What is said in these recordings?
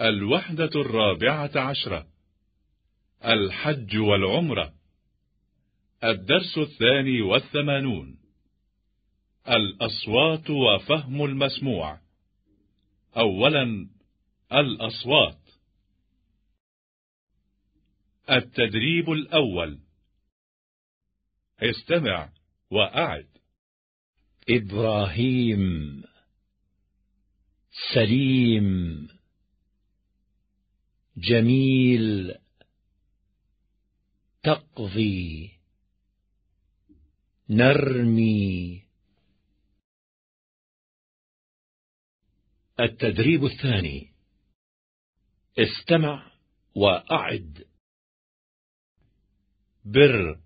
الوحدة الرابعة عشرة. الحج والعمرة. الدرس الثاني والثمانون. الأصوات وفهم المسموع. أولا الأصوات. التدريب الأول. استمع وأعد. إبراهيم. سليم. جميل. تقضي. نرمي. التدريب الثاني. استمع وأعد. بر.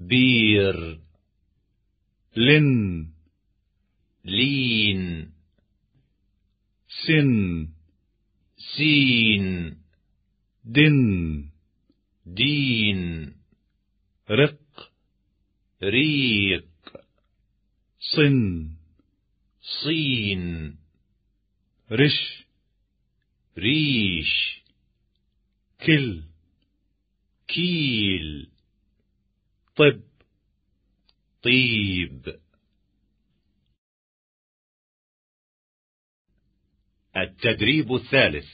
بير. لن. لين. سن. سين. دن. دين. رق. ريق. صن. صين. رش. ريش. كل. كيل. طب. طيب. التدريب الثالث.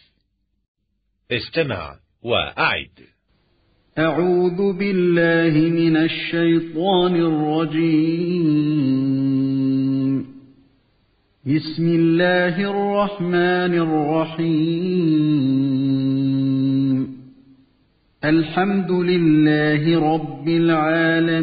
استمع وأعد. أعوذ بالله من الشيطان الرجيم. بسم الله الرحمن الرحيم. الحمد لله رب العالمين.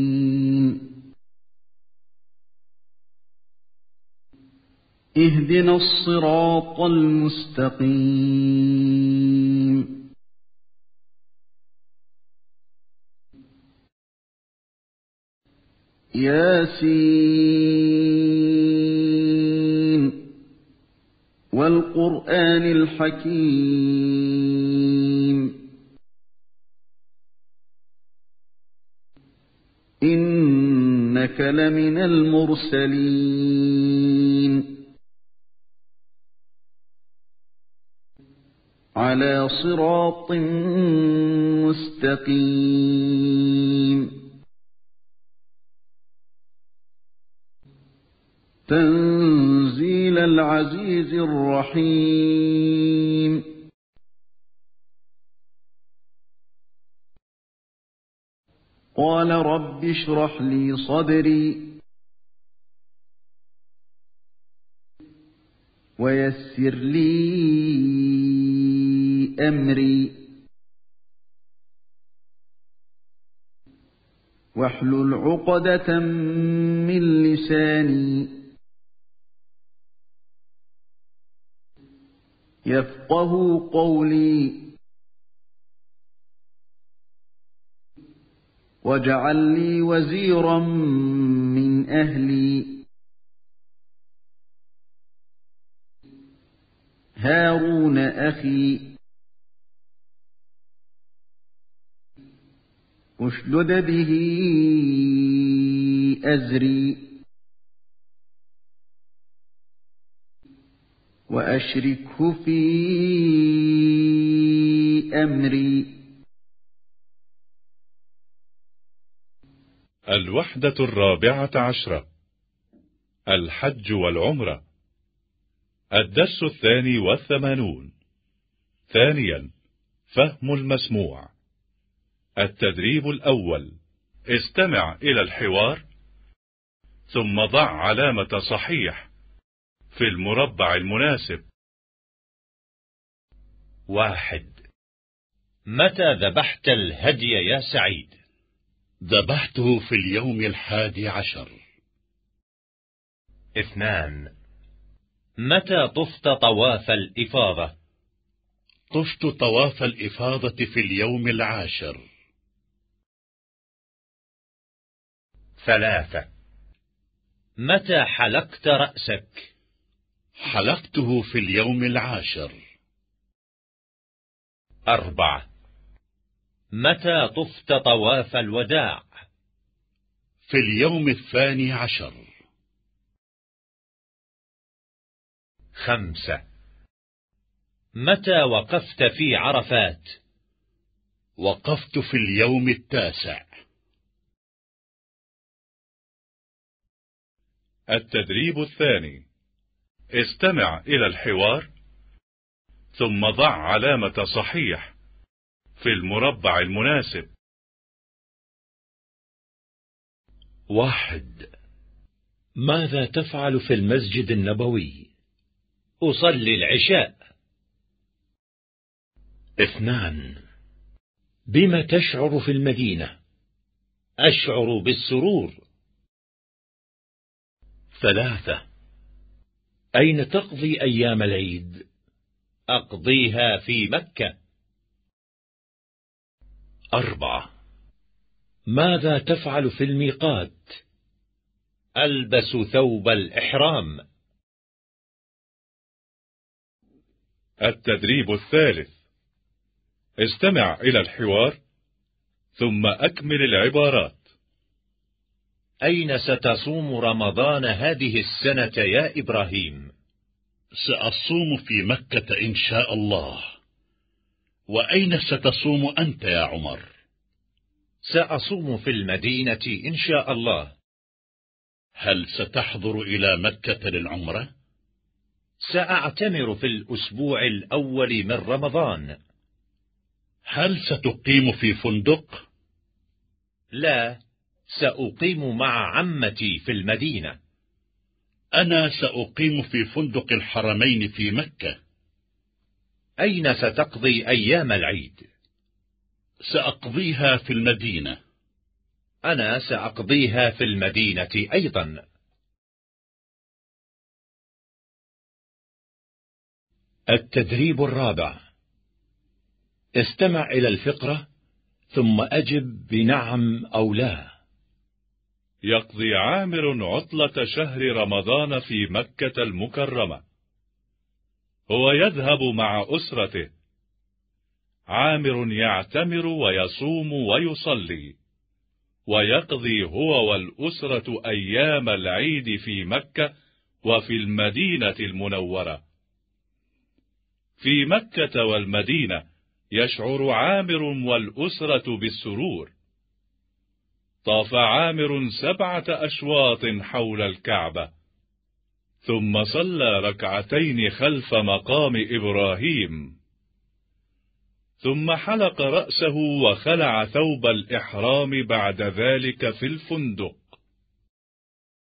اهدنا الصراط المستقيم. ياسين والقرآن الحكيم. إنك لمن المرسلين. على صراط مستقيم. تنزيل العزيز الرحيم. قال رب اشرح لي صدري ويسر لي أمري واحلل عقدة من لساني يفقه قولي واجعل لي وزيرا من أهلي هارون أخي أشدد به أزري. وأشركه في أمري. الوحدة الرابعة عشرة. الحج والعمرة. الدرس الثاني والثمانون. ثانيا فهم المسموع. التدريب الأول. استمع إلى الحوار ثم ضع علامة صحيح في المربع المناسب. واحد. متى ذبحت الهدي يا سعيد؟ ذبحته في اليوم الحادي عشر. اثنان. متى طفت طواف الإفاضة؟ طفت طواف الإفاضة في اليوم العاشر. ثلاثة. متى حلقت رأسك؟ حلقته في اليوم العاشر. أربعة. متى طفت طواف الوداع؟ في اليوم الثاني عشر. خمسة. متى وقفت في عرفات؟ وقفت في اليوم التاسع. التدريب الثاني. استمع إلى الحوار ثم ضع علامة صحيح في المربع المناسب. واحد. ماذا تفعل في المسجد النبوي؟ أصلي العشاء. اثنان. بما تشعر في المدينة؟ أشعر بالسرور. ثلاثة. أين تقضي أيام العيد؟ أقضيها في مكة. أربعة. ماذا تفعل في الميقات؟ ألبس ثوب الإحرام. التدريب الثالث. استمع إلى الحوار ثم أكمل العبارات. أين ستصوم رمضان هذه السنة يا إبراهيم؟ سأصوم في مكة إن شاء الله وأين ستصوم أنت يا عمر؟ سأصوم في المدينة إن شاء الله هل ستحضر إلى مكة للعمرة؟ سأعتمر في الأسبوع الأول من رمضان هل ستقيم في فندق؟ لا سأقيم مع عمتي في المدينة. أنا سأقيم في فندق الحرمين في مكة. أين ستقضي أيام العيد؟ سأقضيها في المدينة. أنا سأقضيها في المدينة أيضا. التدريب الرابع. استمع إلى الفقرة ثم أجب بنعم أو لا. يقضي عامر عطلة شهر رمضان في مكة المكرمة. هو يذهب مع أسرته. عامر يعتمر ويصوم ويصلي. ويقضي هو والأسرة أيام العيد في مكة وفي المدينة المنورة. في مكة والمدينة يشعر عامر والأسرة بالسرور. طاف عامر سبعة أشواط حول الكعبة ثم صلى ركعتين خلف مقام إبراهيم ثم حلق رأسه وخلع ثوب الإحرام بعد ذلك في الفندق.